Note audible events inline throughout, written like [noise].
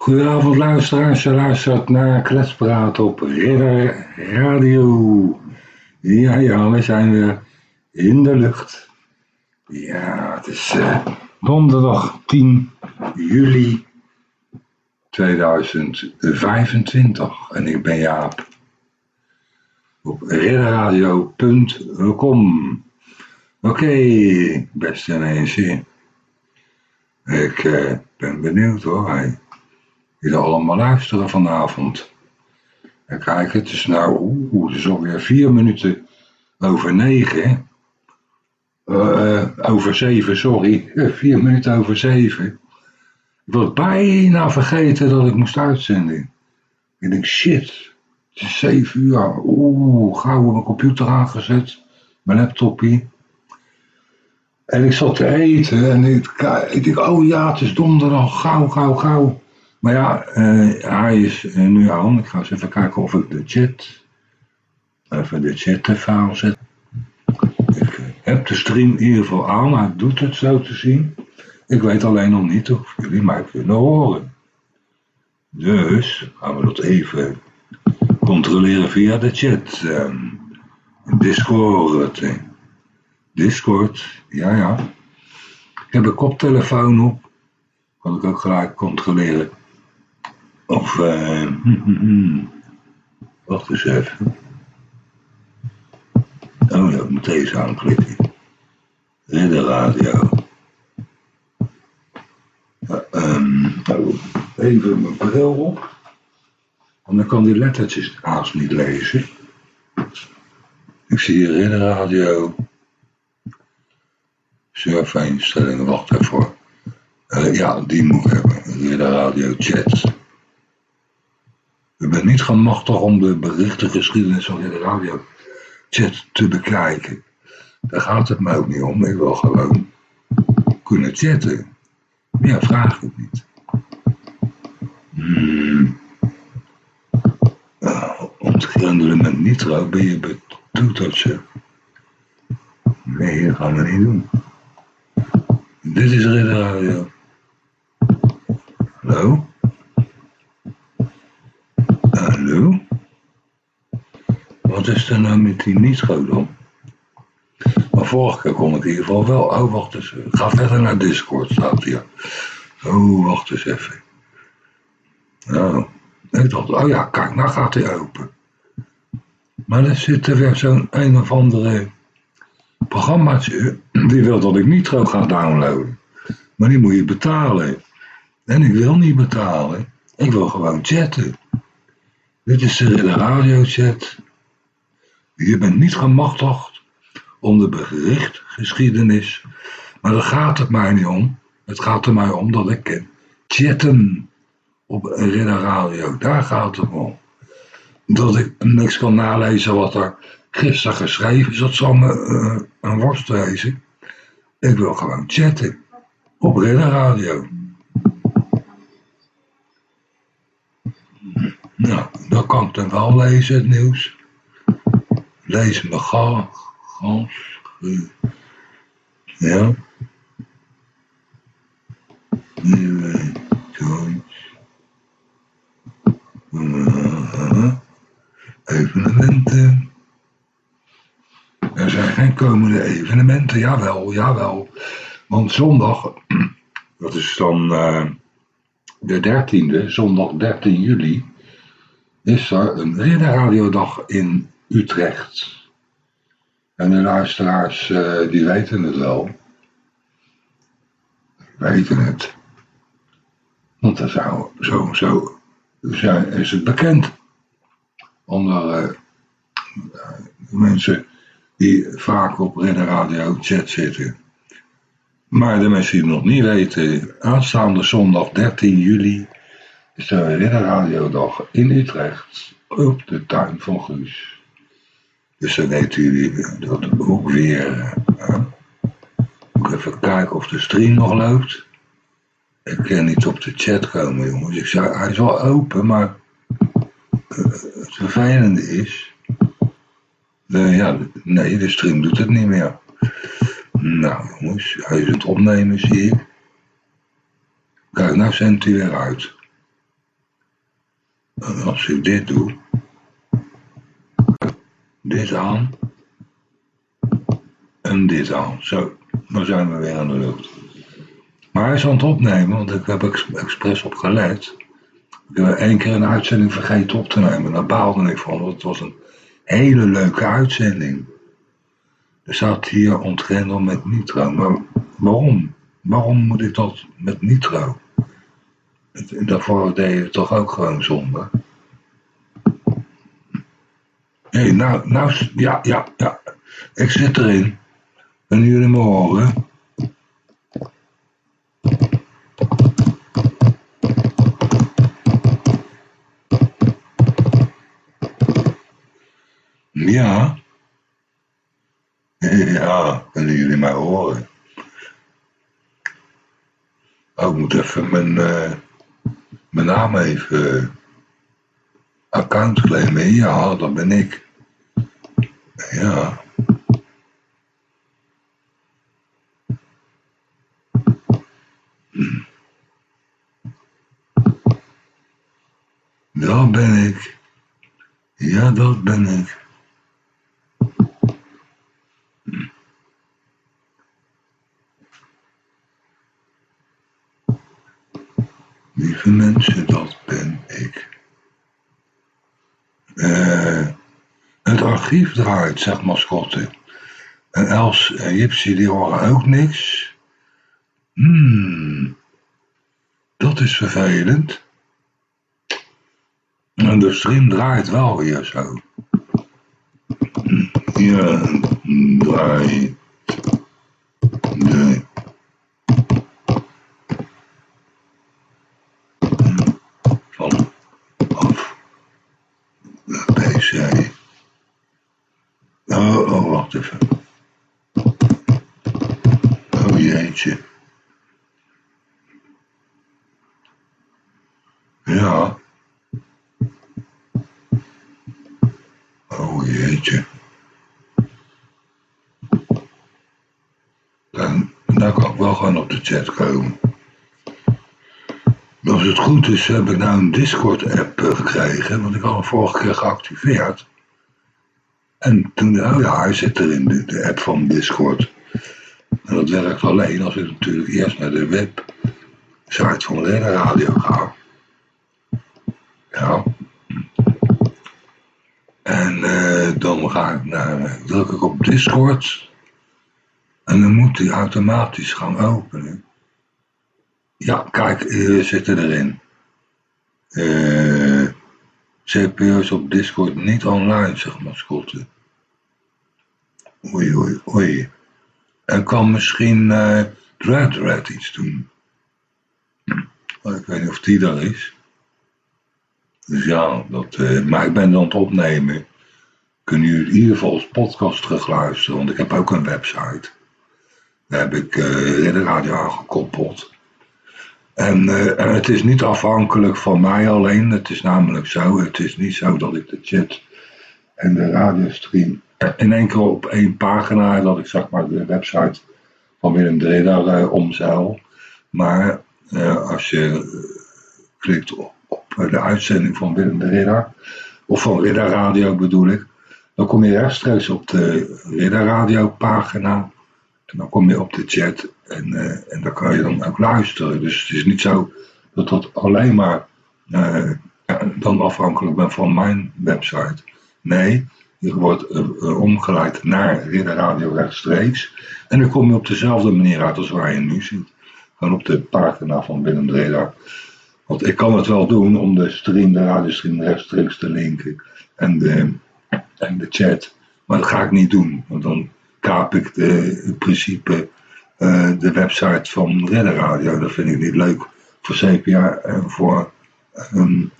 Goedenavond luisteraars, je luistert naar Kletspraat op Ridder Radio. Ja, ja, we zijn weer in de lucht. Ja, het is uh, donderdag 10 juli 2025 en ik ben Jaap op ridderradio.com. Oké, beste mensen. Ik uh, ben benieuwd hoor. Jullie allemaal luisteren vanavond. En kijk, het is nou, oeh, het is alweer vier minuten over negen. Uh, over zeven, sorry. Vier minuten over zeven. Ik was bijna vergeten dat ik moest uitzenden. Ik denk, shit, het is zeven uur. Oeh, gauw mijn computer aangezet. Mijn laptopje. En ik zat te eten en ik, ik denk, oh ja, het is donderdag, gauw, gauw, gauw. Maar ja, uh, hij is uh, nu aan. Ik ga eens even kijken of ik de chat, even de chat even aanzet. Ik uh, heb de stream in ieder geval aan, hij doet het zo te zien. Ik weet alleen nog niet of jullie mij kunnen horen. Dus gaan we dat even controleren via de chat. Um, Discord. Discord, ja ja. Ik heb een koptelefoon op. Kan ik ook gelijk controleren. Of, uh, wacht eens even. Oh ja, moet deze aanklikken. Ridder Radio. Um, nou, even mijn bril op. Want dan kan die lettertjes haast niet lezen. Ik zie hier Ridder Radio. Surfeinstellingen, wacht even. Uh, ja, die moet ik hebben. Ridder Radio Chat. U bent niet gemachtigd om de berichtengeschiedenis van de radio chat te bekijken. Daar gaat het me ook niet om. Ik wil gewoon kunnen chatten. Meer vraag ik niet. Hmm. Uh, ontgrendelen met nitro ben je ze... Nee, dat gaan we niet doen. Dit is Ridder Radio. Hallo? Hallo? Wat is er nou met die dan? Maar vorige keer kon ik in ieder geval wel. Oh, wacht eens. Ga verder naar Discord, staat hier. Oh, wacht eens even. Oh, ik dacht, oh ja, kijk, nou gaat hij open. Maar er zit er weer zo'n een of andere programmaatje. Die wil dat ik nitro ga downloaden. Maar die moet je betalen. En ik wil niet betalen. Ik wil gewoon chatten. Dit is de radiochat. Je bent niet gemachtigd om de berichtgeschiedenis, maar daar gaat het mij niet om. Het gaat er mij om dat ik chatten op Ridder Radio. Daar gaat het om. Dat ik niks kan nalezen wat er gisteren geschreven is, dat zal me uh, een worst wezen. Ik wil gewoon chatten op Ridder Radio. Nou, kan ik dan wel lezen, het nieuws. Lees me ga, ja. Nieuwe joints. Evenementen. Er zijn geen komende evenementen, jawel, jawel. Want zondag, [clears throat] dat is dan uh, de 13e, zondag 13 juli, is er een ridderradiodag in Utrecht. En de luisteraars uh, die weten het wel. Weten het. Want er zou zo, zo zijn, is het bekend. Onder uh, mensen die vaak op Ridder Radio chat zitten. Maar de mensen die het nog niet weten, aanstaande zondag 13 juli de Ridderradiodag in Utrecht op de tuin van Guus. Dus dan weten jullie dat ook weer. Moet even kijken of de stream nog loopt. Ik kan niet op de chat komen, jongens. Ik zei, hij is wel open, maar uh, het vervelende is. Uh, ja, nee, de stream doet het niet meer. Nou, jongens, hij is het opnemen, zie ik. Kijk, nou zendt hij weer uit. Als ik dit doe, dit aan en dit aan. Zo, dan zijn we weer aan de lucht. Maar hij is aan het opnemen, want ik heb ex expres op gelet. Ik heb één keer een uitzending vergeten op te nemen. Daar baalde ik van, want het was een hele leuke uitzending. Er staat hier ontgrendel met nitro. Maar waarom? Waarom moet ik dat met nitro? Daarvoor je het toch ook gewoon zonder? Hé, hey, nou, nou, ja, ja, ja. Ik zit erin. Kunnen jullie me horen? Ja. Ja, kunnen jullie mij horen? Oh, ik moet even mijn, uh, mijn naam even account claimen. Ja, dat ben ik. Ja. Dat ben ik. Ja, dat ben ik. Lieve mensen, dat ben ik. Uh, het archief draait, zegt mascotte. En Els en Gypsy die horen ook niks. Hmm, dat is vervelend. En de stream draait wel weer zo. Ja, draait de van af de PC. Even. Oh jeetje. Ja. Oh jeetje. Dan, dan kan ik wel gewoon op de chat komen. Als het goed is, heb ik nou een Discord-app gekregen, want ik had hem vorige keer geactiveerd. En toen, oh ja, hij zit er in de, de app van Discord. En dat werkt alleen als ik natuurlijk eerst naar de website van de Radio ga. Ja. En uh, dan ga ik naar, druk ik op Discord. En dan moet hij automatisch gaan openen. Ja, kijk, we zitten erin. Uh, CPU's op Discord niet online, zeg maar, mascotte. Oei, oei, oei. En kan misschien uh, iets doen. Hm. Ik weet niet of die daar is. Dus ja, dat, uh, maar ik ben dan het opnemen. Kunnen jullie in ieder geval als podcast terugluisteren, want ik heb ook een website. Daar heb ik uh, de radio aangekoppeld. En uh, het is niet afhankelijk van mij alleen. Het is namelijk zo, het is niet zo dat ik de chat en de radiostream in keer op één pagina, dat ik zeg maar de website van Willem Dreda uh, omzeil. Maar uh, als je klikt op, de uitzending van Willem Ridder, of van Ridder Radio bedoel ik, dan kom je rechtstreeks op de Ridder Radio pagina. En dan kom je op de chat en, uh, en dan kan je dan ook luisteren. Dus het is niet zo dat dat alleen maar uh, dan afhankelijk bent van mijn website. Nee, je wordt uh, omgeleid naar Ridder Radio rechtstreeks. En dan kom je op dezelfde manier uit als waar je nu ziet. Gewoon op de pagina van Willem de Ridder. Want ik kan het wel doen om de stream, de radiostream rechtstreeks te linken. En de, en de chat. Maar dat ga ik niet doen. Want dan kaap ik de, in principe uh, de website van Redder Radio. Dat vind ik niet leuk voor CPA en voor um,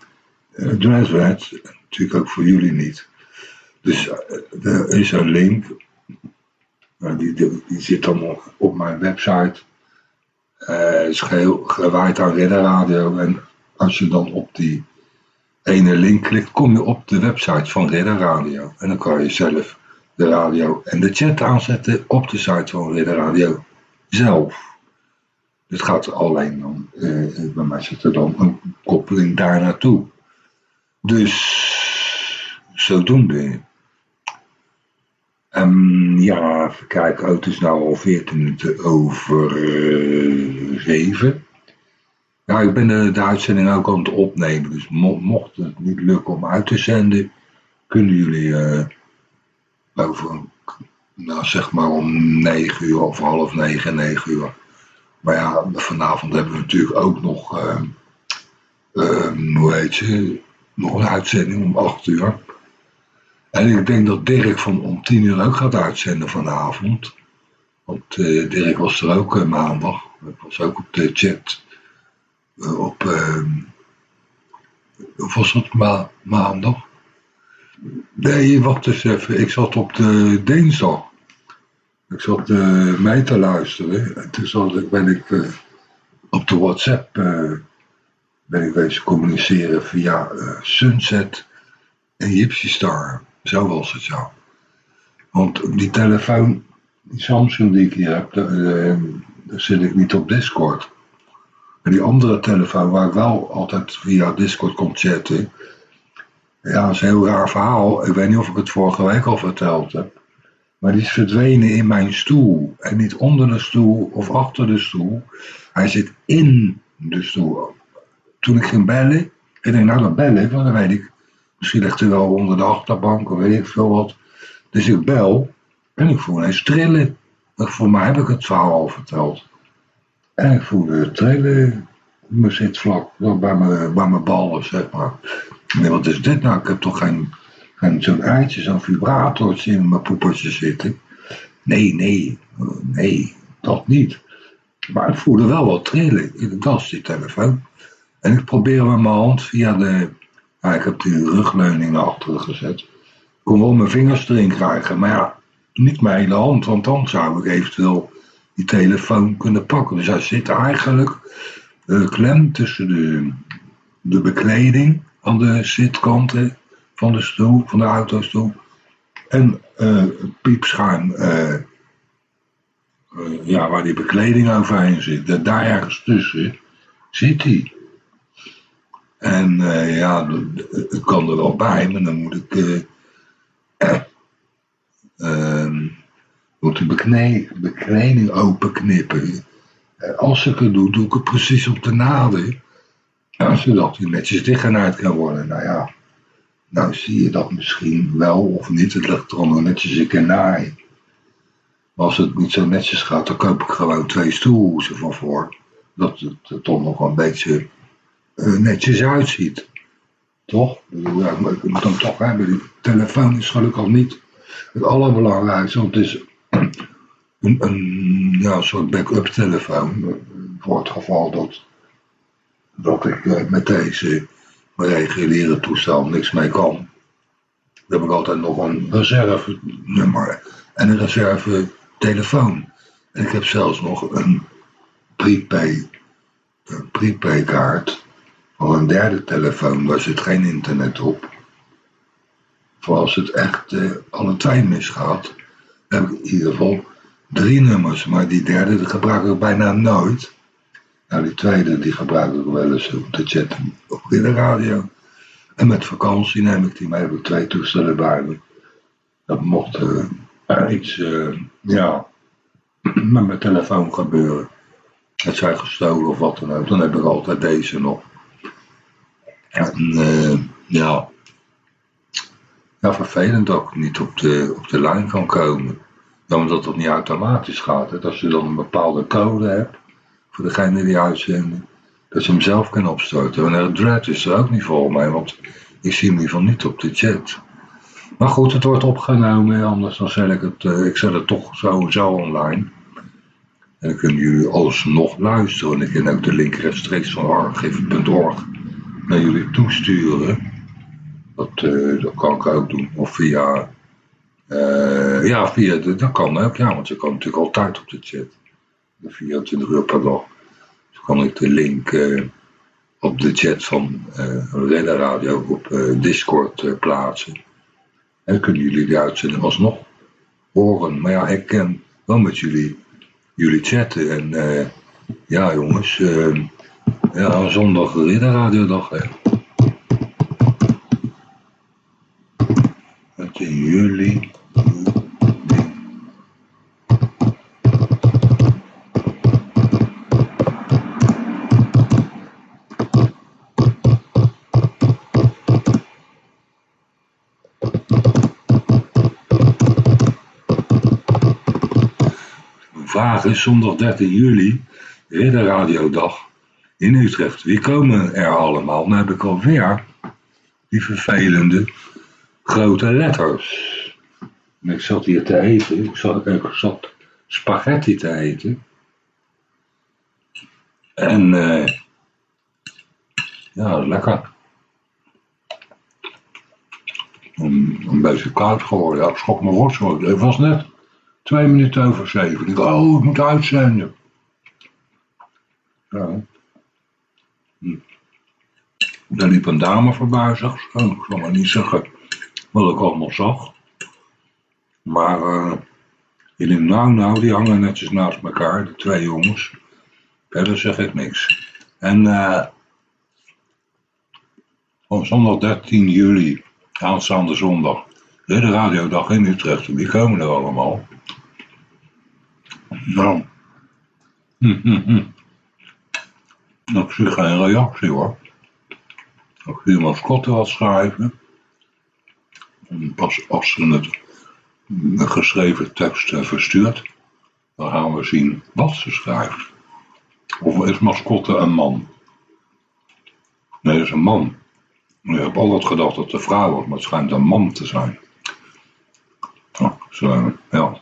Natuurlijk ook voor jullie niet. Dus uh, er is een link. Die, zit dan op mijn website. Uh, is geheel gewaaid aan Redder Radio. En als je dan op die ene link klikt, kom je op de website van Redder Radio. En dan kan je zelf de radio en de chat aanzetten op de site van Ridder Radio zelf. Dit gaat alleen dan, uh, bij mij zit er dan een koppeling daar naartoe. Dus zodoende. Um, ja, even kijken. Oh, het is nou al 14 minuten over uh, 7. Ja, ik ben de, de, uitzending ook aan het opnemen. Dus mo mocht het niet lukken om uit te zenden, kunnen jullie uh, over, nou zeg maar om 9 uur of half 9, 9 uur. Maar ja, vanavond hebben we natuurlijk ook nog, uh, uh, hoe heet je, nog een uitzending om 8 uur. En ik denk dat Dirk van om 10 uur ook gaat uitzenden vanavond. Want uh, Dirk was er ook uh, maandag. Dat was ook op de chat. Uh, op, of was het ma maandag? Nee, wacht eens even. Ik zat op de dinsdag. Ik zat mee te luisteren. En toen zat ik, ben ik op de WhatsApp ben ik bezig communiceren via Sunset en Gypsy Star. Zo was het zo. Want die telefoon, die Samsung die ik hier heb, daar, zit ik niet op Discord. En die andere telefoon waar ik wel altijd via Discord kon chatten. Ja, dat is een heel raar verhaal. Ik weet niet of ik het vorige week al verteld heb. Maar die is verdwenen in mijn stoel. En niet onder de stoel of achter de stoel. Hij zit in de stoel. Toen ik ging bellen. Ik denk, nou dan bel ik, want dan weet ik Misschien ligt hij wel onder de achterbank of weet ik veel wat. Dus ik bel en ik voel ineens trillen. Voor mij heb ik het verhaal al verteld. En ik voelde trillen op mijn zitvlak, bij mijn, bij mijn ballen, zeg maar. Nee, wat is dit nou? Ik heb toch geen, geen zo'n eitje, zo'n vibratortje in mijn poepertje zitten. Nee, nee, nee, dat niet. Maar ik voelde wel wat trillen in de das, die telefoon. En ik probeer met mijn hand via de ja, ik heb die rugleuning naar achteren gezet. Ik kon wel mijn vingers erin krijgen, maar ja, niet mijn hele hand, want dan zou ik eventueel die telefoon kunnen pakken. Dus hij zit eigenlijk klem tussen de, de bekleding aan de zitkanten van de stoel, van de autostoel. En het piepschuim, uh, ja, waar die bekleding overheen zit, daar ergens tussen zit hij. En ja, ik kan er wel bij, maar dan moet ik, uh, [coughs] moet de bekleding openknippen. als ik het doe, doe ik het precies op de naden. zodat hij netjes dichtgenaaid kan worden. Nou ja, nou zie je dat misschien wel of niet. Het ligt er nog netjes kan naaien. Maar als het niet zo netjes gaat, dan koop ik gewoon twee stoelhoezen van voor. Dat het, het toch nog een beetje uh, netjes uitziet. Toch? Ja, ik moet hem toch hebben. Die telefoon is gelukkig niet het allerbelangrijkste. Want het is [clears throat] een, een ja, soort backup telefoon. Voor het geval dat, dat ik uh, met deze reguliere toestel niks mee kan. Dan heb ik altijd nog een reserve nummer en een reserve telefoon. En ik heb zelfs nog een prepaid, een prepaid kaart voor een derde telefoon, daar zit geen internet op. Voor als het echt uh, alle twee misgaat, heb ik in ieder geval drie nummers. Maar die derde gebruik ik bijna nooit. Nou, die tweede die gebruik ik wel eens om te chatten op de radio. En met vakantie neem ik die mee, heb ik twee toestellen bij me. Dat mocht uh, iets, uh, ja, [clears throat] met mijn telefoon gebeuren. Het zijn gestolen of wat dan ook, dan heb ik altijd deze nog. En uh, ja, ja, vervelend dat ik niet op de, op de lijn kan komen. Ja, omdat het niet automatisch gaat. Hè. Als je dan een bepaalde code hebt, voor degene die uitzenden, dat je hem zelf kan opstoten. Het dread is er ook niet voor mij, want ik zie hem in niet op de chat. Maar goed, het wordt opgenomen, anders dan zet ik het, uh, ik zet het toch sowieso online. En dan kunnen jullie alsnog luisteren. En ik ken ook de link rechtstreeks van archive.org naar jullie toesturen. Dat, uh, dat kan ik ook doen. Of via, uh, ja, via de, dat kan ook, ja, want je kan natuurlijk altijd op de chat. 24 uur per dag. Dus kan ik de link uh, op de chat van uh, Radio op Discord plaatsen. En kunnen jullie die uitzending alsnog horen. Maar ja, ik kan wel met jullie, jullie chatten. En ja, jongens. Ja, zondag ridderradiodag, hè. 13 juli. Vraag is zondag 13 juli, weer de radiodag in Utrecht. Wie komen er allemaal? Dan heb ik alweer die vervelende grote letters. En ik zat hier te eten, ik zat, ik spaghetti te eten. En eh ja, lekker. Een, een beetje koud geworden. Ja, ik schrok me rot. Het was net twee minuten over zeven. Ik oh, ik moet uitzenden. Ja. Hm. Daar liep een dame voorbij, zag ze. Ik zal maar niet zeggen wat ik allemaal zag. Maar eh die liep nou, nou, die hangen netjes naast elkaar, de twee jongens. Verder zeg ik niks. En eh op zondag 13 juli, aanstaande zondag, de radiodag in Utrecht. Wie komen er allemaal? Nou, [laughs] ik zie geen reactie hoor. Ik zie mascotte wat schrijven. En pas als ze het geschreven tekst eh, verstuurt, dan gaan we zien wat ze schrijft. Of is mascotte een man? Nee, dat is een man. Ik heb altijd gedacht dat het een vrouw was, maar het schijnt een man te zijn. Oh, zo, ja.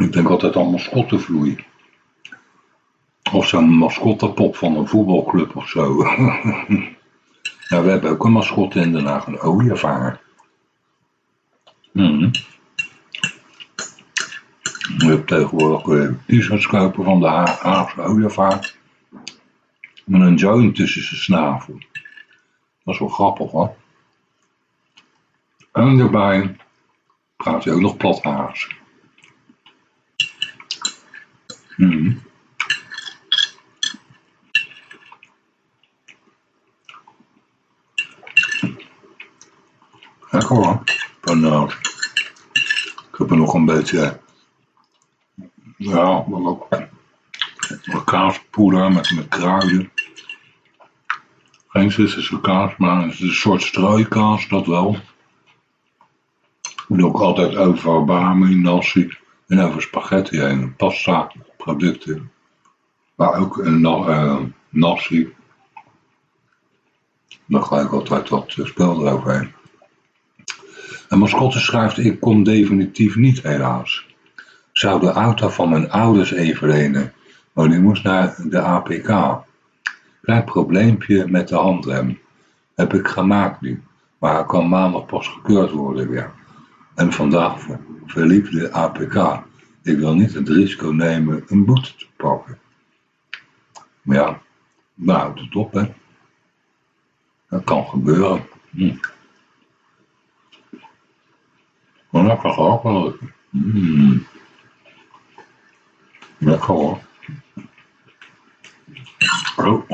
Ik denk altijd aan mascottevloei. Of zo'n mascottepop van een voetbalclub of zo. ja, [laughs] we hebben ook een mascotte in Den Haag, een ooievaar. Mhm. Je hebt tegenwoordig t-shirts kopen van de Ha- Haagse ooievaar. Met een joint tussen zijn snavel. Dat is wel grappig hoor. En daarbij praat hij ook nog plat Haags. Mhm. Lekker hoor. Banaat. Ik heb er nog een beetje. Ja, wel ook. Wat kaaspoeder met, met kruiden. Geen Zwitserse kaas, maar het is een soort strooikaas, dat wel. Ik doe ook altijd over bami, nasi en over spaghetti en pasta producten. Maar ook een na, eh, nasi. Dan ga ik altijd wat eh, spel eroverheen. En mascotte schrijft, ik kom definitief niet helaas. Zou de auto van mijn ouders even lenen, maar die moest naar de APK. Klein probleempje met de handrem. Heb ik gemaakt nu, maar kan maandag pas gekeurd worden weer. En vandaag ver- verliep de APK. Ik wil niet het risico nemen een boete te pakken. Maar ja, nou houdt het op hè. Dat kan gebeuren. Hm. Maar lekker ook wel. Mm. Lekker hoor. Oh.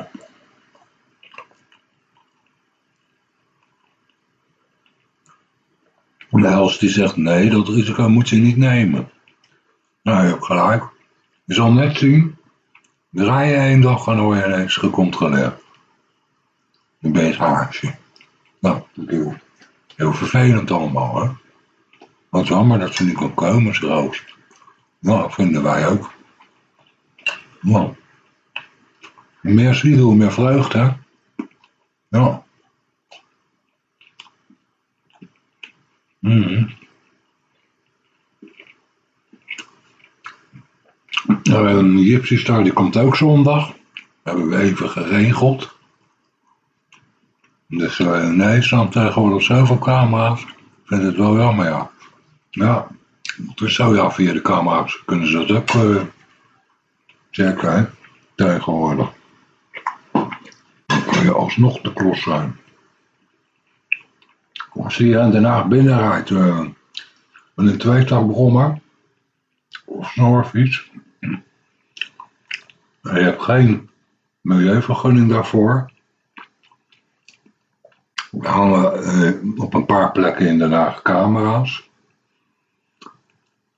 De hels die zegt nee, dat risico moet je niet nemen. Nou, je hebt gelijk. Je zal net zien. Draai je één dag en word je ineens gecontroleerd. Dan ben je het haasje. Nou, heel, heel vervelend allemaal, hè. Wat jammer dat ze niet kan komen, ze Roos. Nou, vinden wij ook. Nou. Meer ziel, meer vreugde, hè. Ja. Mhm. Nou, een Gypsy die komt ook zondag. Hebben we even geregeld. Dus uh, nee, staan tegenwoordig zoveel camera's. Ik vind het wel jammer, ja. Ja, dus zo ja, via de camera's kunnen ze dat ook uh, checken, hè, tegenwoordig. Dan kun je alsnog de klos zijn. Als je in Den Haag binnenrijdt, uh, met een tweetak begonnen, of snorfiets, je hebt geen milieuvergunning daarvoor, Er hangen eh, op een paar plekken in Den Haag camera's.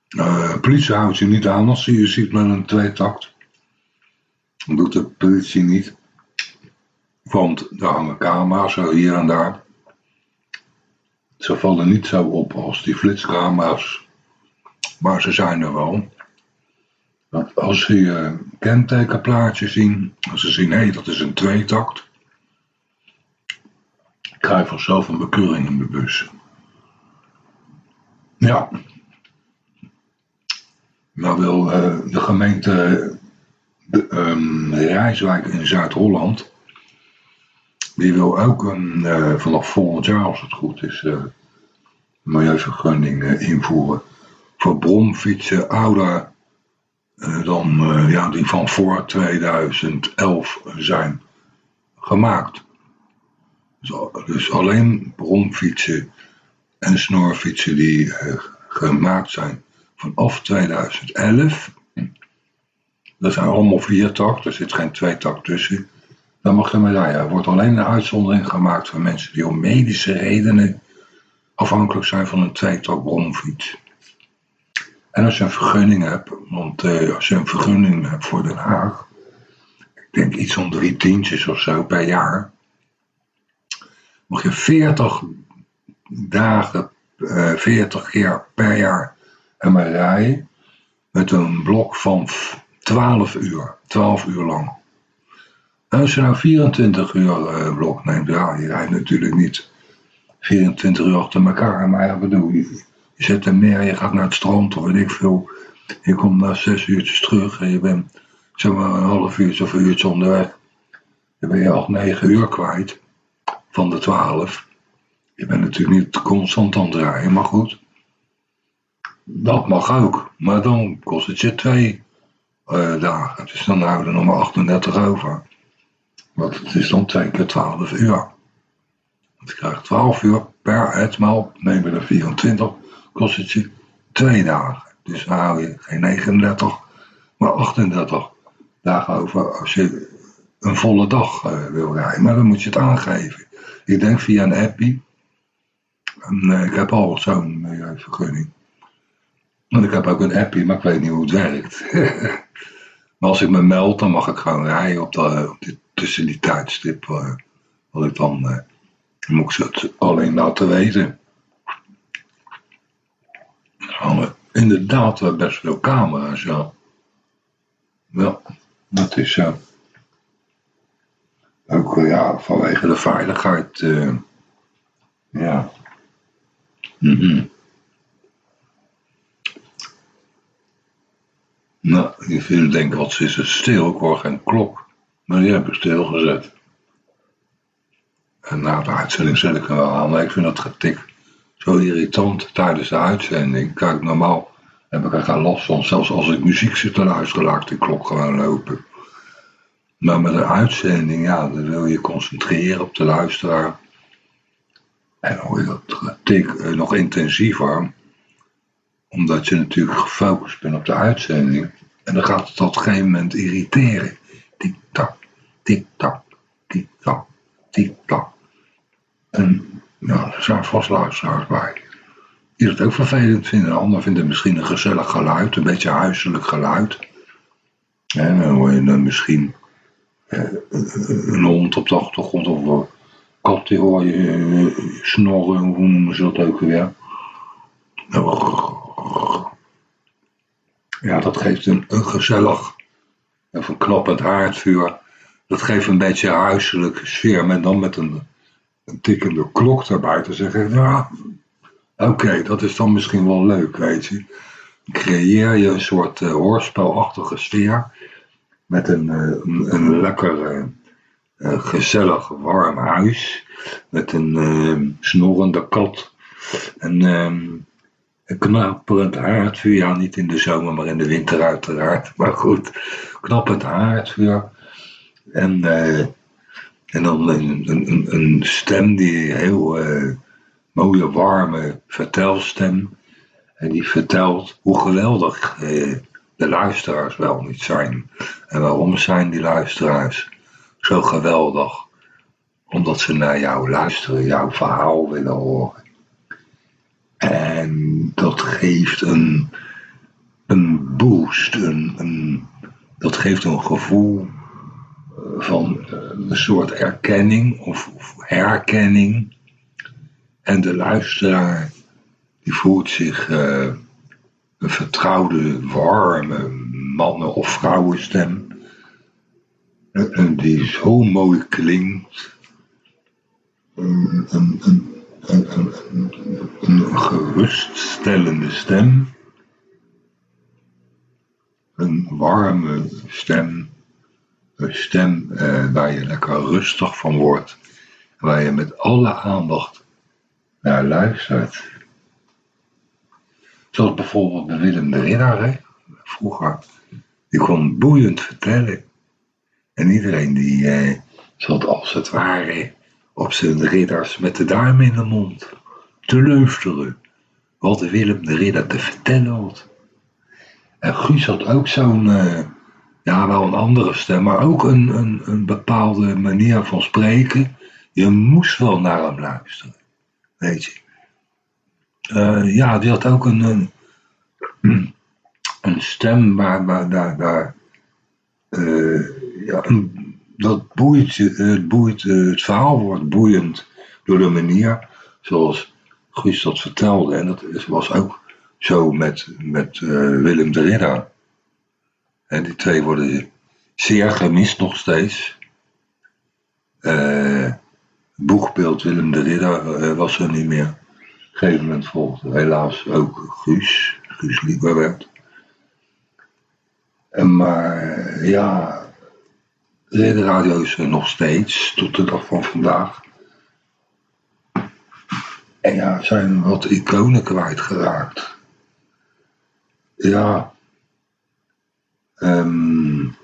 Uh, politie houdt je niet aan als je je ziet met een tweetakt. Dat doet de politie niet. Want daar hangen camera's zo hier en daar. Ze vallen niet zo op als die flitscamera's. Maar ze zijn er wel. Want als ze je kentekenplaatje zien, als ze zien, hé, hey, dat is een tweetakt, krijg je vanzelf een bekeuring in de bus. Ja. Nou wil uh, de gemeente de, um, Rijswijk in Zuid-Holland, die wil ook een, uh, vanaf volgend jaar, als het goed is, uh, milieuvergunning invoeren voor bromfietsen ouder dan ja, die van voor 2011 zijn gemaakt. Dus alleen bromfietsen en snorfietsen die uh, gemaakt zijn vanaf 2011. Dat zijn allemaal viertakt, er zit geen tweetakt tussen. Dan mag je maar. Er wordt alleen een uitzondering gemaakt voor mensen die om medische redenen afhankelijk zijn van een tweetakt bromfiets. En als je een vergunning hebt, want uh, als je een vergunning hebt voor Den Haag, ik denk iets van drie tientjes of zo per jaar, mag je 40 dagen, uh, eh, 40 keer per jaar rijden met een blok van 12 uur, 12 uur lang. En als je nou 24 uur uh, blok neemt, ja, je rijdt natuurlijk niet 24 uur achter elkaar, maar ja, bedoel, je, je zet er meer, je gaat naar het strand of weet ik veel. Je komt na zes uurtjes terug en je bent zeg maar een half uurtje of een uurtje onderweg. Dan ben je al negen uur kwijt van de 12. Je bent natuurlijk niet constant aan het draaien, maar goed. Dat mag ook, maar dan kost het je twee uh, dagen. Dus dan houden we er nog maar 38 over. Want het is dan twee keer 12 uur. Want je krijgt 12 uur per etmaal, nemen we er 24, kost het je twee dagen. Dus dan hou je geen 39, maar 38 dagen over als je een volle dag uh, wil rijden. Maar dan moet je het aangeven. Ik denk via een appie. En, uh, ik heb al zo'n milieuvergunning. En ik heb ook een appie, maar ik weet niet hoe het werkt. [laughs] maar als ik me meld, dan mag ik gewoon rijden op, de, op tussen die tijdstip. Uh, wat ik dan, moet ik ze het alleen laten weten. Er inderdaad best veel camera's, ja. Ja, dat is zo. Ook ja, vanwege de veiligheid. Uh, ja. Mm -hmm. Nou, je vindt denken, wat is er stil? Ik hoor geen klok. Maar die heb ik stilgezet. En na de uitzending zet ik hem wel aan. Maar ik vind dat getik zo irritant tijdens de uitzending. Kijk, normaal heb ik er geen last van. Zelfs als ik muziek zit te luisteren, laat ik die klok gewoon lopen. Maar met een uitzending, ja, dan wil je concentreren op de luisteraar. En dan hoor je dat tik eh, nog intensiever. Omdat je natuurlijk gefocust bent op de uitzending. En dan gaat het op een gegeven moment irriteren. Tik-tak, tik-tak, tik-tak, tik-tak. En ja, er zijn vast luisteraars bij. Die het ook vervelend vinden. Anderen vinden het misschien een gezellig geluid, een beetje huiselijk geluid. En dan hoor je dan misschien eh, een hond op de achtergrond of een kat die hoor je eh, snorren, hoe noemen ze dat ook weer. Ja, dat geeft een, een gezellig of een knappend haardvuur. Dat geeft een beetje huiselijke sfeer, maar dan met een, een tikkende klok erbij te zeggen, ja, oké, dat is dan misschien wel leuk, weet je. Creëer je een soort uh, hoorspelachtige sfeer met een, eh, een, lekker uh, gezellig warm huis. Met een uh, snorrende kat. En een knapperend haardvuur. Ja, niet in de zomer, maar in de winter uiteraard. [laughs] Maar goed, knappend haardvuur. En, en dan een, een, een, stem die heel mooie, warme vertelstem. En die vertelt hoe geweldig de luisteraars wel niet zijn. En waarom zijn die luisteraars zo geweldig? Omdat ze naar jou luisteren, jouw verhaal willen horen. En dat geeft een, een boost, een, een, dat geeft een gevoel eh, van eh, een soort erkenning of, herkenning. En de luisteraar die voelt zich uh, een vertrouwde, warme mannen- of vrouwenstem. En die zo mooi klinkt. Een, een, een, een, geruststellende stem. Een warme stem. Een stem eh, waar je lekker rustig van wordt. Waar je met alle aandacht naar luistert. Zoals bijvoorbeeld bij Willem de Ridder, vroeger. Die kon boeiend vertellen. En iedereen die eh, zat als het ware op zijn ridders met de duim in de mond te luisteren. Wat Willem de Ridder te vertellen had. En Guus had ook zo'n, eh, ja wel een andere stem, maar ook een, een, een bepaalde manier van spreken. Je moest wel naar hem luisteren. Weet je. Uh, ja, die had ook een, een, stem waar, waar daar, daar uh, ja, dat boeit, het, boeit, het verhaal wordt boeiend door de manier zoals Guus dat vertelde. En dat was ook zo met, met Willem de Ridder. En die twee worden zeer gemist nog steeds. Uh, boegbeeld Willem de Ridder uh, was er niet meer. Op een gegeven moment volgde helaas ook Guus, Guus Lieberwert. Maar ja, de radio is nog steeds, tot de dag van vandaag. En ja, zijn wat iconen kwijtgeraakt. Ja. Um,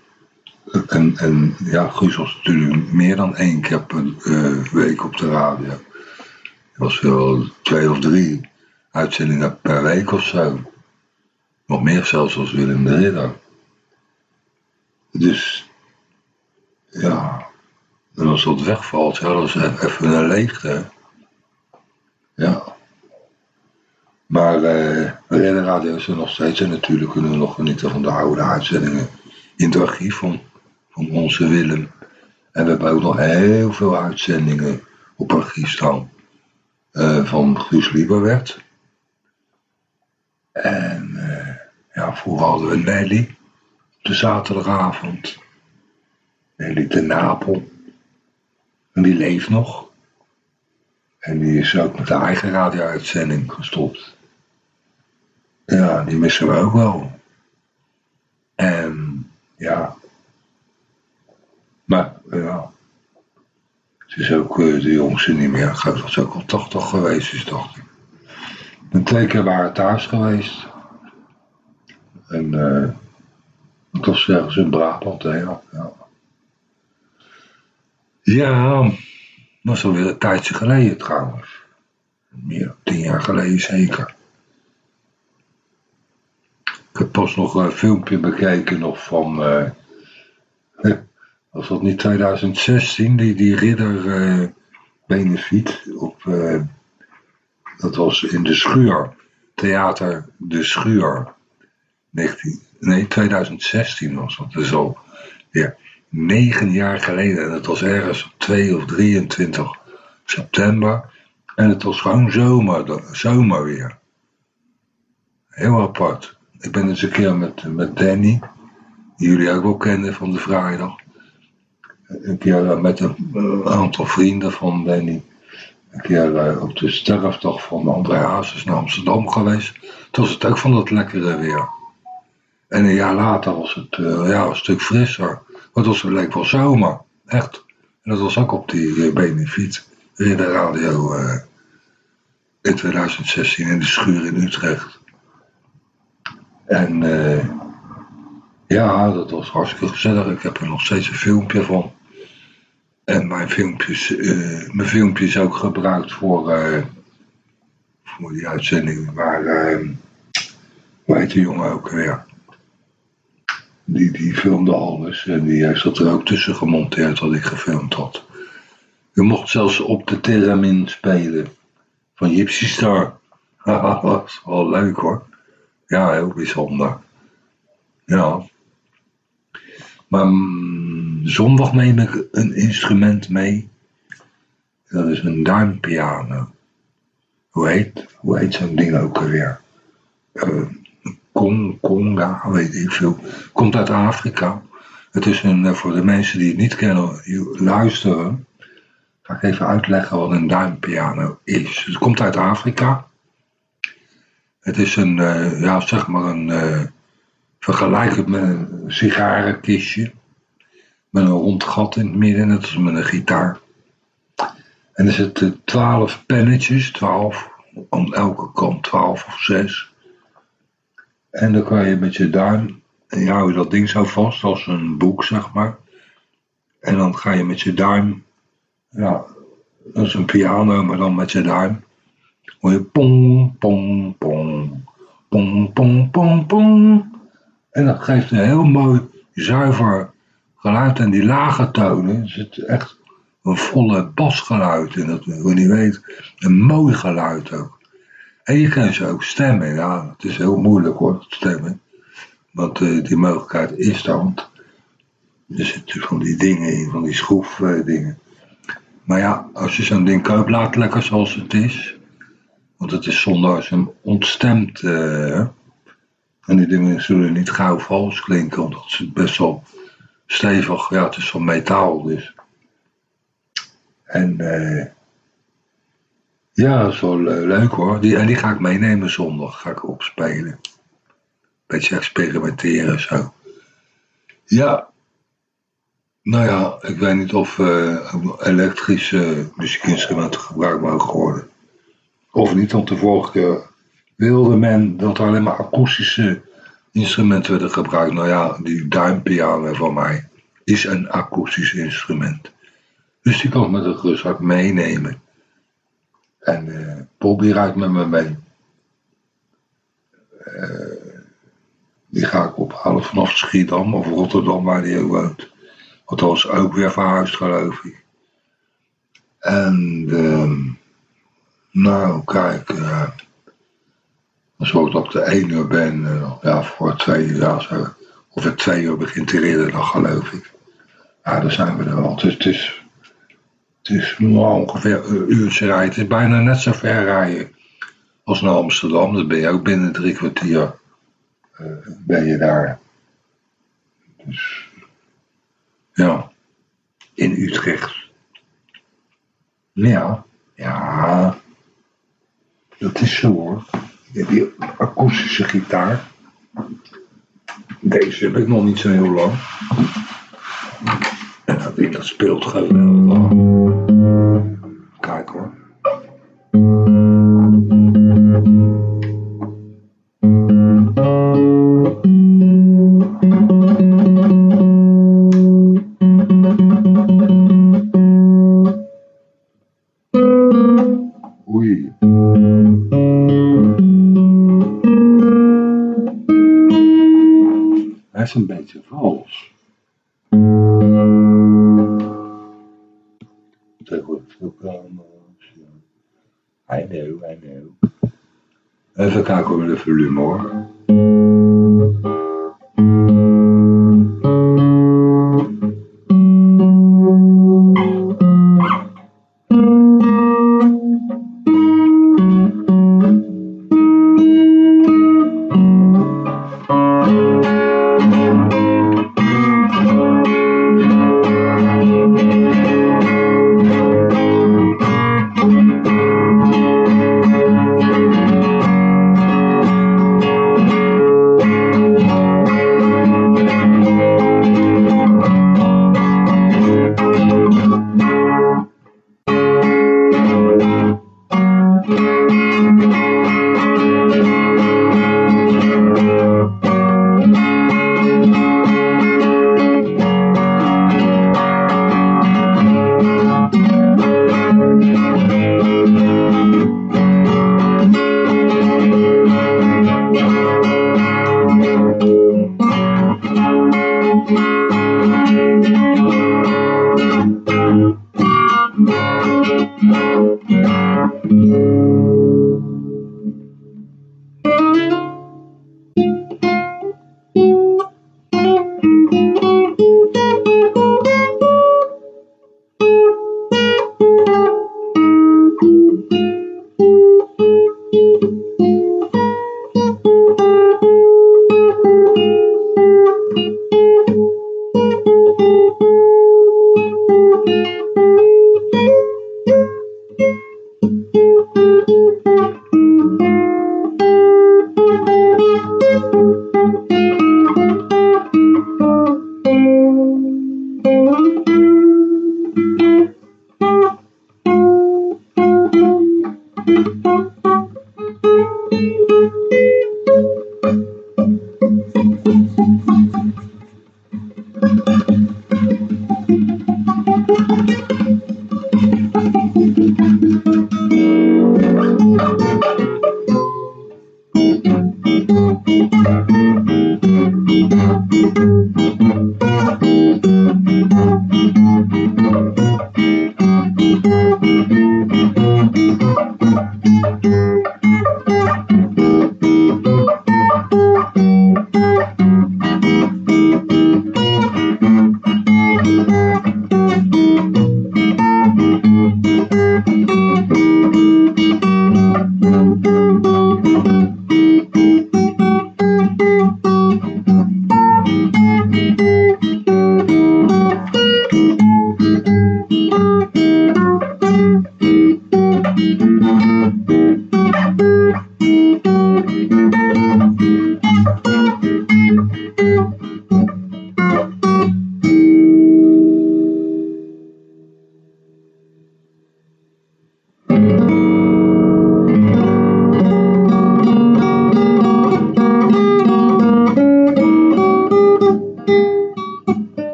en, en ja, Guus was natuurlijk meer dan één keer per uh, week op de radio. Er was wel twee of drie uitzendingen per week of zo. Nog meer zelfs als Willem de Ridder. Dus ja, en als dat wegvalt, ja, dat even een leegte. Ja. Maar uh, radio is er nog steeds en natuurlijk kunnen we nog genieten van de oude uitzendingen in het archief van, van onze Willem. En we hebben ook nog heel veel uitzendingen op archief staan uh, van Guus Lieberwert. En uh, ja, vroeger hadden we Nelly op de zaterdagavond. Nelly de Napel. En die leeft nog. En die is ook met de eigen radio-uitzending gestopt. Ja, die missen we ook wel. En ja. Maar ja. Ze is ook uh, de jongste niet meer. Ik geloof dat ze ook al 80 geweest is, dacht ik. En twee keer waren thuis geweest. En uh, dat was ergens in Brabant, hè, ja. ja. Ja, is alweer een tijdje geleden trouwens. Meer dan tien jaar geleden zeker. Ik heb pas nog een filmpje bekeken nog van... Uh, was dat niet 2016, die, die ridder uh, op... Dat was in de Schuur. Theater De Schuur. 19, nee, 2016 was dat. Dus al ja, negen jaar geleden. En het was ergens op 2 of 23 september. En het was gewoon zomer, zomer weer. Heel apart. Ik ben eens een keer met, met Danny, die jullie ook wel kennen van de vrijdag. Een keer met een aantal vrienden van Danny. Een keer op de sterfdag van André Hazes naar Amsterdam geweest. Toen was het ook van dat lekkere weer. En een jaar later was het ja, een stuk frisser. Het was, leek wel zomer, echt. En dat was ook op die uh, benefiet, Ridder Radio in 2016 in de schuur in Utrecht. En uh, ja, dat was hartstikke gezellig. Ik heb er nog steeds een filmpje van. En mijn filmpjes, uh, mijn filmpjes ook gebruikt voor, uh, voor die uitzending. Maar, hoe heet die jongen ook weer? Die, die filmde alles en die heeft dat er ook tussen gemonteerd wat ik gefilmd had. Je mocht zelfs op de theremin spelen van Gypsy Star. [laughs] dat was wel leuk hoor. Ja, heel bijzonder. Ja. Maar mm, zondag neem ik een instrument mee. Dat is een duimpiano. Hoe heet, hoe heet zo'n ding ook alweer? Uh, Conga, weet ik veel. Komt uit Afrika. Het is een, eh, voor de mensen die het niet kennen, luisteren. Ga ik even uitleggen wat een duimpiano is. Het komt uit Afrika. Het is een, uh, ja, zeg maar een, uh, vergelijk het met een sigarenkistje. Met een rond gat in het midden, net als met een gitaar. En er zitten twaalf pennetjes, twaalf, aan elke kant twaalf of zes. En dan kan je met je duim, en je houdt dat ding zo vast als een boek, zeg maar. En dan ga je met je duim, ja, dat is een piano, maar dan met je duim. Hoor je pong, pong, pong, pong, pong. En dat geeft een heel mooi, zuiver geluid. En die lage tonen zit echt een volle basgeluid in. Dat wil niet weet, een mooi geluid ook. En je kan ze ook stemmen. Ja, het is heel moeilijk hoor, stemmen. Want uh, die mogelijkheid is dan. Er zitten van die dingen in, van die schroefdingen. maar ja, als je zo'n ding koopt, laat lekker zoals het is. Want het is zonde als je hem. Uh, en die dingen zullen niet gauw vals klinken, het is best wel stevig. Ja, het is van metaal dus. En uh, ja, is wel leuk hoor. Die, en die ga ik meenemen zondag. Ga ik opspelen. Beetje experimenteren zo. Ja. Nou ja, ik weet niet of elektrische muziekinstrumenten gebruikt mogen worden. Of niet, want de vorige keer wilde men dat er alleen maar akoestische instrumenten werden gebruikt. Nou ja, die duimpiano van mij is een akoestisch instrument. Dus die kan ik met een rustzak meenemen. En uh, Bobby rijdt met me mee. Uh, die ga ik ophalen vanaf Schiedam of Rotterdam, waar die ook woont. Want dat was ook weer verhuisd, geloof ik. En, uh, nou, kijk, uh, als ik op de 1 uur ben, ja, voor twee uur, zo, of het twee uur begint te ridden, dan geloof ik. Ja, dan zijn we er. Dus het is het is ongeveer een uurtje rijden. Het is bijna net zo ver rijden als naar Amsterdam. Dan ben je ook binnen drie kwartier uh, ben je daar. Dus ja, in Utrecht. Ja, ja, dat is zo hoor. Ja, die akoestische gitaar. Deze heb ik nog niet zo heel lang. En dat dat speelt geweldig. Hij is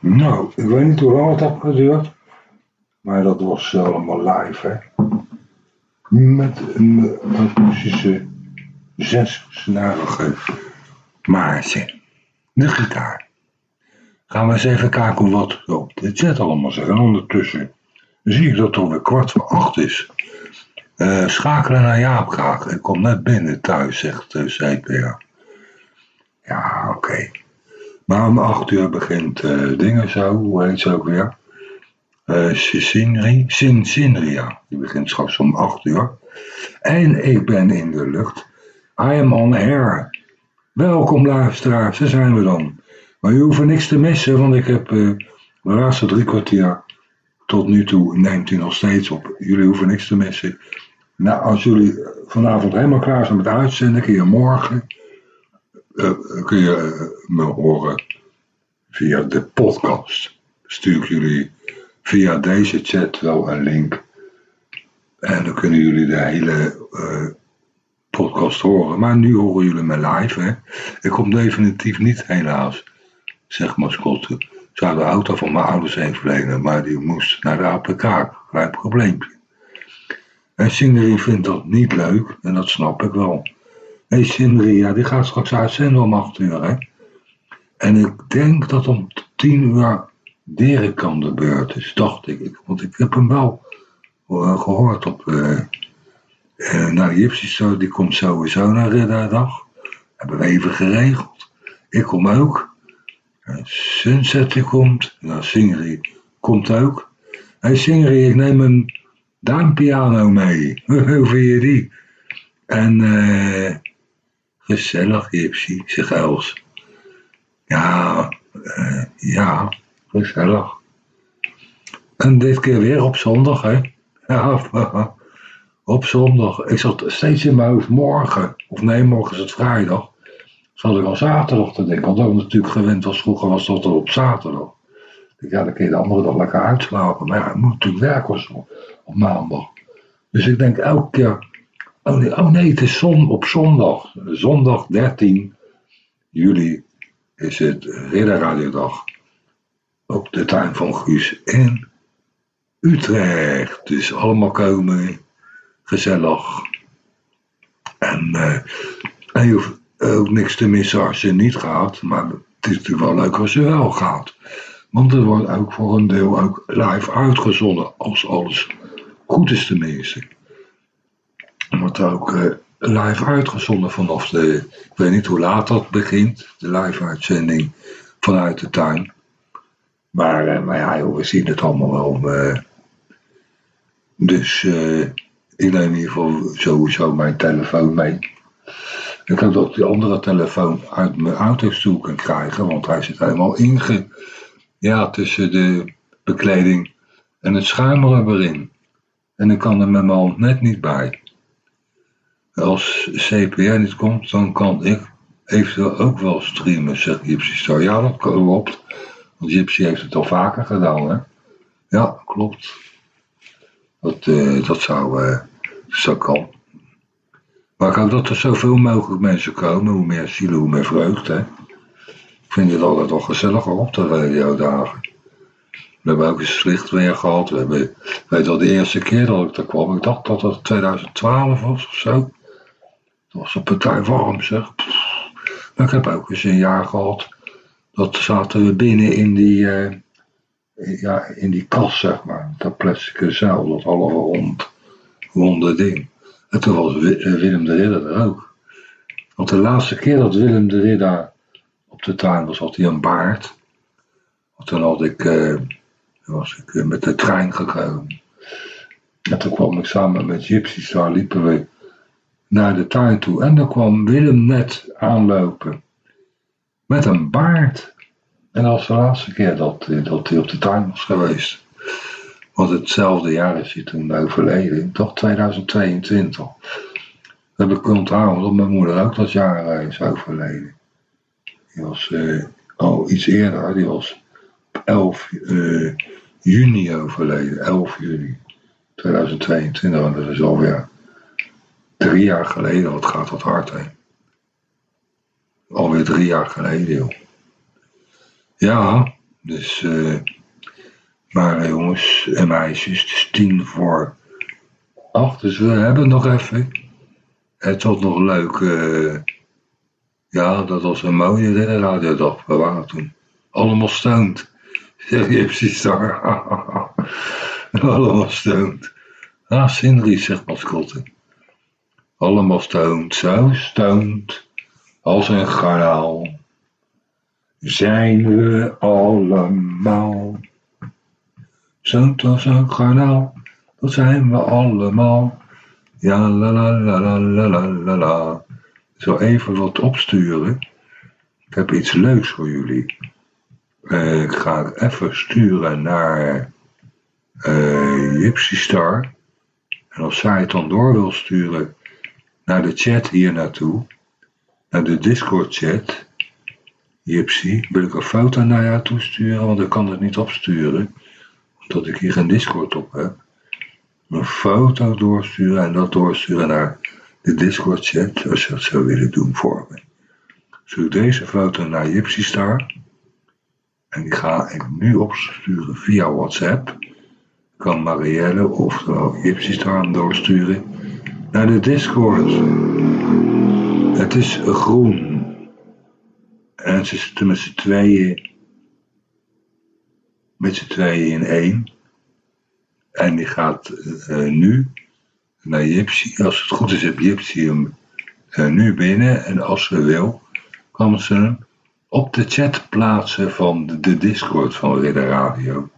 Nou, ik weet niet hoe lang het heeft geduurd. Maar dat was allemaal live, hè. Met een akoestische zesnarige Maarten. De gitaar. Gaan we eens even kijken wat op de chat allemaal zeggen. En ondertussen zie ik dat het alweer kwart voor acht is. Uh, schakelen naar Jaap graag. Ik kom net binnen thuis, zegt uh, CPA. Ja, oké. Maar om acht uur begint uh, dingen zo, hoe heet ze ook weer? Uh, Sin Sinria. Die begint straks om acht uur. En ik ben in de lucht. I am on air. Welkom luisteraars, daar zijn we dan. Maar je hoeft niks te missen, want ik heb uh, de laatste drie kwartier tot nu toe neemt u nog steeds op. Jullie hoeven niks te missen. Nou, als jullie vanavond helemaal klaar zijn met uitzenden, kun je morgen uh, kun je uh, me horen via de podcast. Stuur ik jullie via deze chat wel een link. En dan kunnen jullie de hele podcast horen. Maar nu horen jullie me live. Hè? Ik kom definitief niet helaas, zeg mascotte. Ik zou de auto van mijn ouders heen verlenen, maar die moest naar de APK. Klein probleempje. En Sindri vindt dat niet leuk, en dat snap ik wel. Hé hey ja, die gaat straks uitzenden om 8 uur, hè. En ik denk dat om 10 uur Dirk aan de beurt is, dacht ik. Want ik heb hem wel uh, gehoord op... Uh, uh, nou, die komt sowieso naar Ridderdag. Hebben we even geregeld. Ik kom ook. Die komt. Nou, Singri komt ook. Hé hey, ik neem een duimpiano mee. [laughs] Hoe vind je die? En uh, gezellig, Gypsy, zegt Els. Ja, uh, ja, gezellig. En dit keer weer op zondag, hè? [laughs] Ja, op zondag. Ik zat steeds in mijn hoofd morgen, of nee, morgen is het vrijdag. Zat ik al zaterdag te denken, want ik natuurlijk gewend was, vroeger was dat op zaterdag. Ja, dan kun je de andere dag lekker uitslapen. Maar ja, ik moet natuurlijk werken op maandag. Dus ik denk elke keer, oh nee, oh nee het is zon, op zondag. Zondag 13 juli is het Ridderradiodag. Op de tuin van Guus in Utrecht. Dus allemaal komen, gezellig. En, uh, en je hoeft ook niks te missen als je niet gaat. Maar het is natuurlijk wel leuk als je wel gaat. Want het wordt ook voor een deel ook live uitgezonden. Als alles goed is tenminste. Ook uh, live uitgezonden vanaf de... Ik weet niet hoe laat dat begint. De live uitzending vanuit de tuin. Maar, uh, maar ja, we zien het allemaal wel. Uh, dus ik neem in ieder geval sowieso mijn telefoon mee. Ik dat ik die andere telefoon uit mijn autostoel kan krijgen. Want hij zit helemaal inge ja, tussen de bekleding en het schuimrubber in. En ik kan er met mijn hand net niet bij. Als CPR niet komt, dan kan ik eventueel ook wel streamen, zegt Gypsy Star. Ja, dat klopt. Want Gypsy heeft het al vaker gedaan, hè. Ja, klopt. Dat, uh, dat zou, uh, zou kan. Maar ik hoop dat er zoveel mogelijk mensen komen. Hoe meer zielen, hoe meer vreugde, hè vind het altijd wel gezelliger op de radiodagen. We hebben ook eens slecht weer gehad. We hebben, weet wel, de eerste keer dat ik er kwam, ik dacht dat het 2012 was of zo. Was een partij warm, zeg. Maar ik heb ook eens een jaar gehad. Dat zaten we binnen in die, uh, ja, in die kast, zeg maar. Dat plastic zeil, dat alle rond, ronde ding. En toen was Willem de Ridder er ook. Want de laatste keer dat Willem de Ridder op de tuin was, had hij een baard. Want toen had ik, uh, was ik met de trein gekomen. En toen kwam ik samen met Gypsies, daar liepen we naar de tuin toe. En dan kwam Willem net aanlopen. Met een baard. En was de laatste keer dat, eh, dat hij op de tuin was geweest. Want hetzelfde jaar is hij toen overleden. Toch 2022. Dat heb ik onthouden, dat mijn moeder ook dat jaar is overleden. Die was uh, al iets eerder, die was 11 uh, juni overleden, 11 juni 2022. En dat is alweer drie jaar geleden, wat gaat wat hard heen. Alweer drie jaar geleden, joh. Ja, dus... eh maar jongens en meisjes, het is tien voor acht, dus we hebben nog even. Het was nog leuk. eh, ja, dat was een mooie radiodag. We waren toen allemaal stoned. [laughs] Zeg je precies daar. [laughs] allemaal stoned. Ah, Sindri, zegt mascotte. Allemaal stoned, zo stoned als een garnaal. Zijn we allemaal. Stoned als een garnaal, dat zijn we allemaal. Ja, la la la la la la la la. Ik zal even wat opsturen. Ik heb iets leuks voor jullie. Eh, ik ga even sturen naar eh Gypsy Star. En als zij het dan door wil sturen naar de chat hier naartoe, naar de Discord chat, Gypsy, wil ik een foto naar jou toe sturen, want ik kan het niet opsturen, omdat ik hier geen Discord op heb. Een foto doorsturen en dat doorsturen naar de Discord chat, als je dat zou willen doen voor me. Stuur deze foto naar Gypsy Star. En die ga ik nu opsturen via WhatsApp. Kan Marielle, oftewel Gypsy Star, hem doorsturen naar de Discord. Het is groen. En ze zitten met z'n tweeën. Met z'n tweeën in één. En die gaat eh, nu naar Gypsy. Als het goed is, heb Gypsy hem eh, nu binnen. En als ze wil, kan ze hem op de chat plaatsen van de, de Discord van Ridder Radio.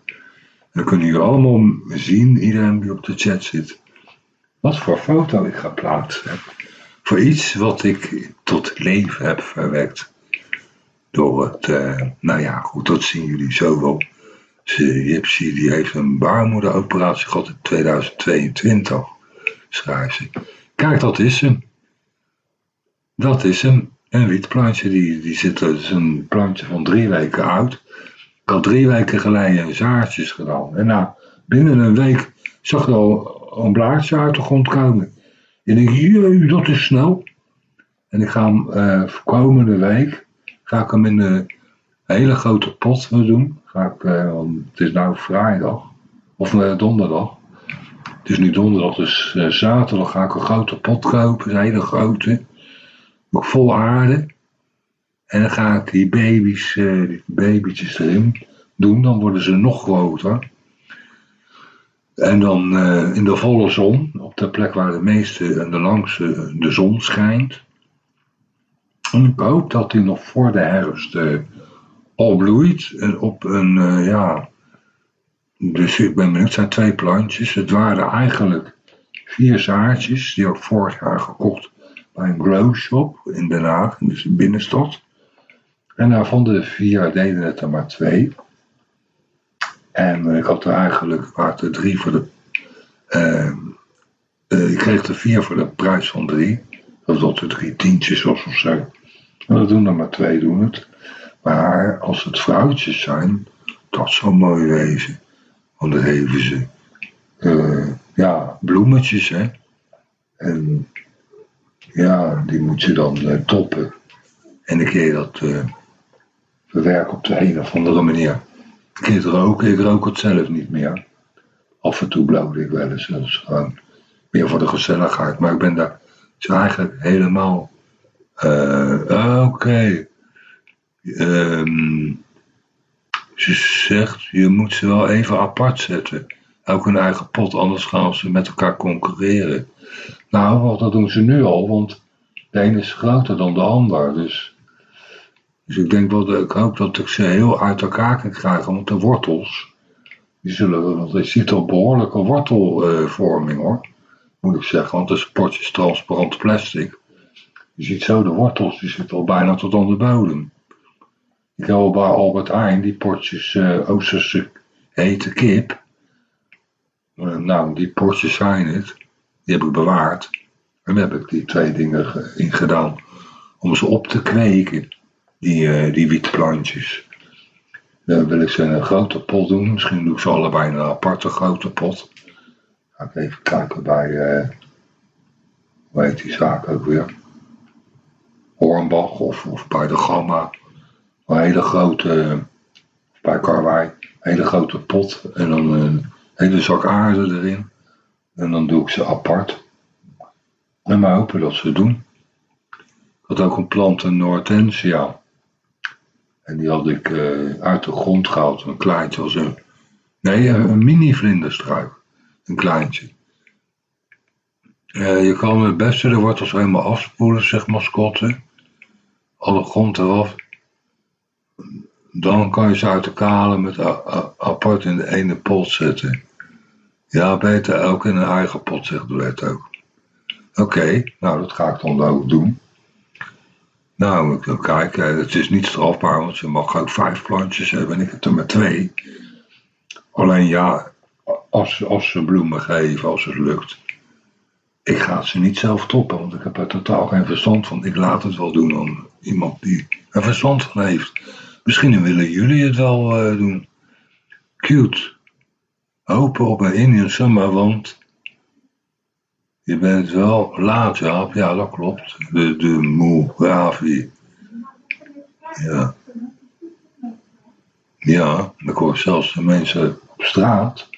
Dan kunnen jullie allemaal zien, iedereen die op de chat zit, wat voor foto ik ga plaatsen. Voor iets wat ik tot leven heb verwekt. Door het, eh, nou ja, goed, dat zien jullie zo wel. Gypsy die heeft een baarmoederoperatie gehad in 2022, schrijft ze. Kijk, dat is hem. Dat is hem. Een wit plantje, die, die zit, dat is een plantje van drie weken oud. Ik had drie weken geleden zaadjes gedaan. En nou, binnen een week zag er al een blaadje uit de grond komen. En ik denk, dat is snel. En ik ga hem eh, komende week, ga ik hem in een hele grote pot doen. Ga ik, eh, het is nou vrijdag, of eh, donderdag. Het is nu donderdag, dus zaterdag ga ik een grote pot kopen, een hele grote. Ook vol aarde. En dan ga ik die baby's, die babytjes erin doen. Dan worden ze nog groter. En dan eh, in de volle zon, op de plek waar de meeste en de langste de zon schijnt. En ik hoop dat die nog voor de herfst eh, al bloeit. En op een, eh, ja. Dus ik ben benieuwd, het zijn twee plantjes. Het waren eigenlijk vier zaadjes, die ik vorig jaar gekocht bij een grow shop in Den Haag, dus in de binnenstad. En nou, van de vier deden het er maar twee. En ik had er eigenlijk, drie voor de, eh, eh, ik kreeg er vier voor de prijs van drie. Dat dat er drie tientjes was of zo. En dat doen er maar twee, doen het. Maar als het vrouwtjes zijn, dat zou mooi wezen. Want dan geven ze, eh, ja, bloemetjes, hè. En ja, die moet je dan eh, toppen. En dan kun je dat eh, verwerken op de een of andere manier. Ik roken, ik rook het zelf niet meer. Af en toe blauwde ik wel eens, dat is gewoon meer voor de gezelligheid. Maar ik ben daar eigenlijk helemaal... eh, Oké. Ehm, ze zegt, je moet ze wel even apart zetten. Ook een eigen pot, anders gaan ze met elkaar concurreren. Nou, dat doen ze nu al, want de ene is groter dan de ander. Dus, dus ik denk wel, ik hoop dat ik ze heel uit elkaar kan krijgen. Want de wortels, die zullen, want je ziet al behoorlijke wortelvorming hoor. Moet ik zeggen, want het potjes transparant plastic. Je ziet zo de wortels, die zitten al bijna tot aan de bodem. Ik heb al bij Albert Heijn die potjes eh Oosterse hete kip. Eh, nou, die potjes zijn het. Die heb ik bewaard. En daar heb ik die twee dingen ge- in gedaan. Om ze op te kweken. Die, eh, die witte plantjes. Dan wil ik ze in een grote pot doen. Misschien doe ik ze allebei in een aparte grote pot. Ga ik even kijken bij... eh hoe heet die zaak ook weer? Hornbach of, of bij de Gamma. Een hele grote, bij Karwei, een hele grote pot en dan een hele zak aarde erin. En dan doe ik ze apart. En maar hopen dat ze doen. Ik had ook een plant, een Hortensia. En die had ik uh, uit de grond gehaald. Een kleintje als een... Nee, een mini vlinderstruik. Een kleintje. Uh, je kan het beste de wortels helemaal afspoelen, zegt mascotte. Alle grond eraf. Dan kan je ze uit de kalen met apart in de ene pot zetten. Ja, beter ook in een eigen pot, zegt Duet ook. Oké, nou dat ga ik dan ook doen. Nou, ik kijken, het is niet strafbaar, want je mag ook vijf plantjes hebben en ik heb er maar twee. Alleen ja, als, ze bloemen geven, als het lukt. Ik ga ze niet zelf toppen, want ik heb er totaal geen verstand van. Ik laat het wel doen aan iemand die er verstand van heeft. Misschien willen jullie het wel uh, doen. Cute. Hopen op een Indian summer, want je bent wel laat, Jaap. Ja, dat klopt. De, de moe Ravi. Ja. Ja, ik hoor zelfs de mensen op straat.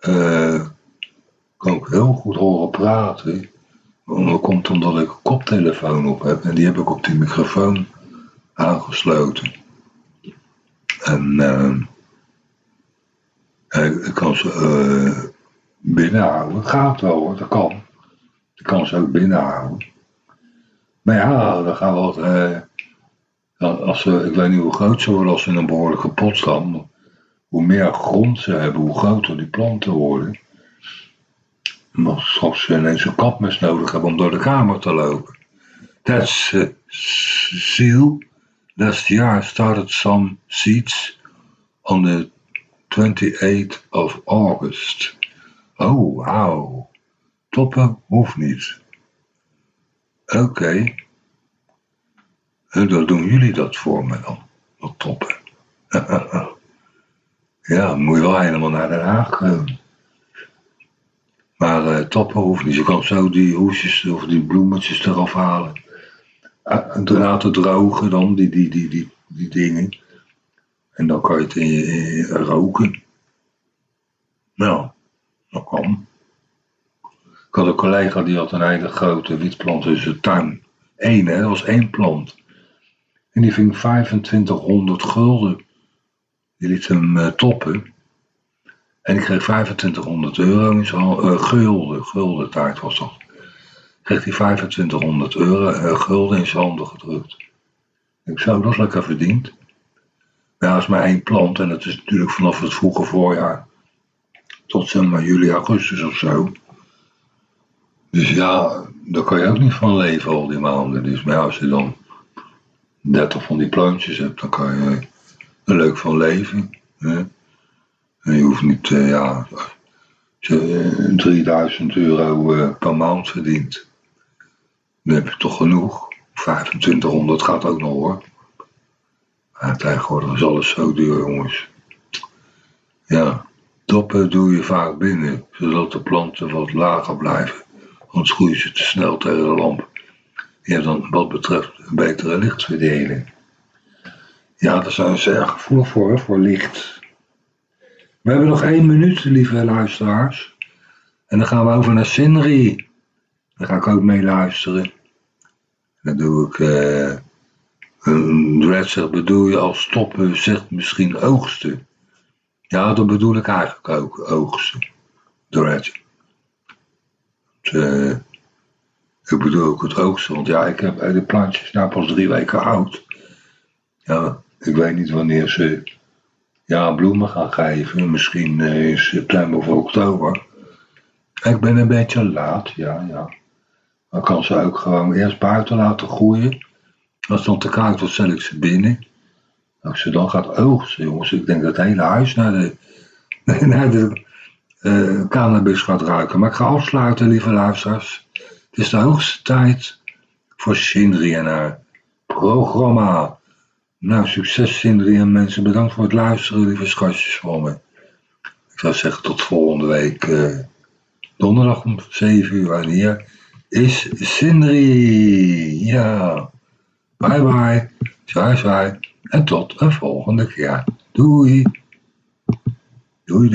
Uh, kan ik heel goed horen praten. Dat komt omdat ik een koptelefoon op heb en die heb ik op die microfoon aangesloten. En uh, ik kan ze binnenhouden. Het gaat wel hoor, dat kan. Ik kan ze ook binnenhouden. Maar ja, dan gaan we wat. Uh, als ze, ik weet niet hoe groot ze worden als ze in een behoorlijke pot staan. Hoe meer grond ze hebben, hoe groter die planten worden. Maar straks ineens een kapmes nodig hebben om door de kamer te lopen. That's uh, seal. Last year I started some seeds on the 28th of August. Oh, wauw. Toppen hoeft niet. Oké. Dan doen jullie dat voor me dan. Dat toppen. [laughs] ja, moet je wel helemaal naar Den Haag gaan. Maar uh, toppen hoeft niet. Je kan zo die hoesjes of die bloemetjes eraf halen. Uh, en laten drogen dan, die, die, die, die, die dingen. En dan kan je het in in roken. Nou, dat kan. Ik had een collega die had een hele grote wietplant in zijn tuin. Eén, hè, dat was één plant. En die ving 2500 gulden. Die liet hem uh, toppen. En ik kreeg 2500 euro in zijn uh, gulden, gulden tijd was dat. Kreeg hij 2500 euro uh, gulden in zijn handen gedrukt. Ik zou dat lekker verdiend. Ja, dat is maar één plant en dat is natuurlijk vanaf het vroege voorjaar tot zeg maar juli, augustus of zo. Dus ja, daar kan je ook niet van leven al die maanden. Dus maar als je dan 30 van die plantjes hebt, dan kan je er leuk van leven. Hè? En je hoeft niet, uh, ja, als je 3000 eh, euro uh, per maand verdient, dan heb je toch genoeg. 2500 gaat ook nog hoor. Maar tegenwoordig is alles zo duur, jongens. Ja, toppen doe je vaak binnen, zodat de planten wat lager blijven. Anders groeien ze te snel tegen de lamp. Je hebt dan wat betreft een betere lichtverdeling. Ja, daar zijn ze erg gevoelig voor, voor licht. We hebben nog één minuut, lieve luisteraars. En dan gaan we over naar Sinri. Daar ga ik ook mee luisteren. Dan doe ik... Uh, een Red bedoel je als stoppen, zegt misschien oogsten. Ja, dat bedoel ik eigenlijk ook, oogsten. Red. Uh, ik bedoel ook het oogsten, want ja, ik heb de plantjes nou pas drie weken oud. Ja, ik weet niet wanneer ze ja, bloemen gaan geven. Misschien eh, in september of oktober. Ik ben een beetje laat, ja, ja. Dan kan ze ook gewoon eerst buiten laten groeien. Als dan te koud wordt, zet ik ze binnen. Als ze dan gaat oogsten, jongens, ik denk dat het hele huis naar de, [laughs] naar de uh, cannabis gaat ruiken. Maar ik ga afsluiten, lieve luisteraars. Het is de hoogste tijd voor Sindri en haar programma. Nou, succes Sindri en mensen. Bedankt voor het luisteren, lieve schatjes voor me. Ik zou zeggen tot volgende week. Uh, donderdag om 7 uur en hier is Sindri. Ja. Bye bye. Zwaai zwaai. En tot een volgende keer. Doei. Doei.